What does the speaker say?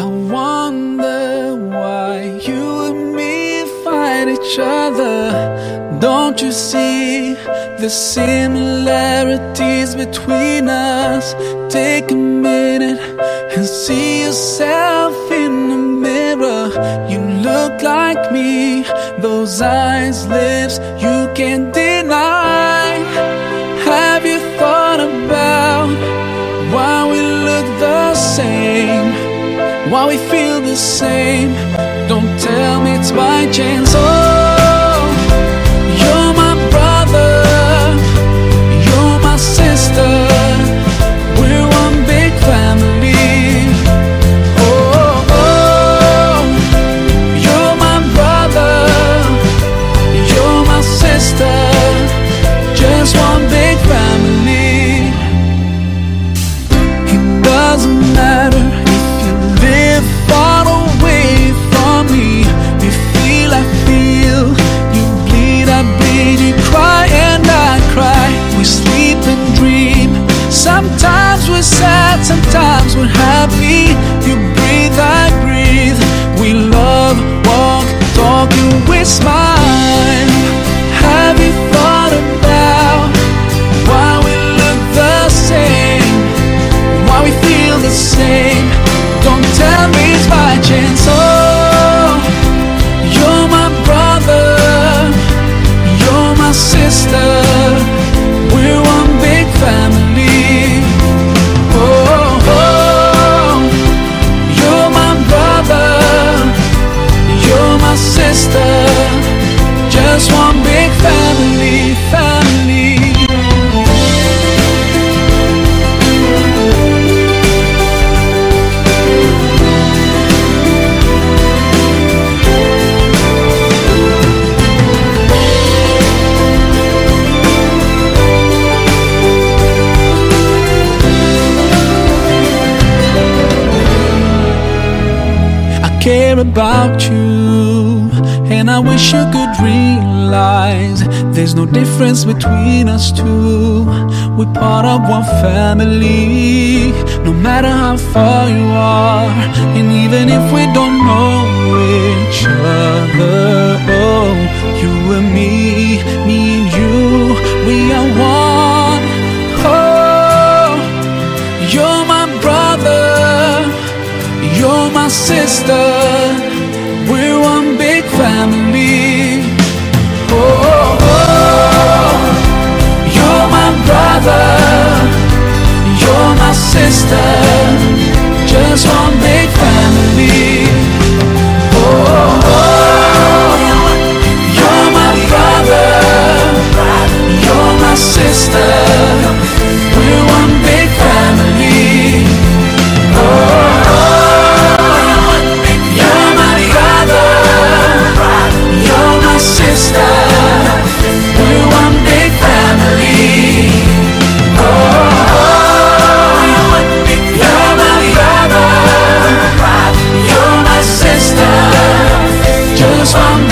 I wonder why you and me fight each other. Don't you see the similarities between us? Take a minute and see yourself in the mirror. You look like me, those eyes. Why we feel the same? Don't tell me it's by chance. Oh, sometimes we're happy. You care about you, and I wish you could realize there's no difference between us two. We're part of one family, no matter how far you are, and even if we don't know sister, we're one big family. Oh, oh, oh. you're my brother, you're my sister, just one Just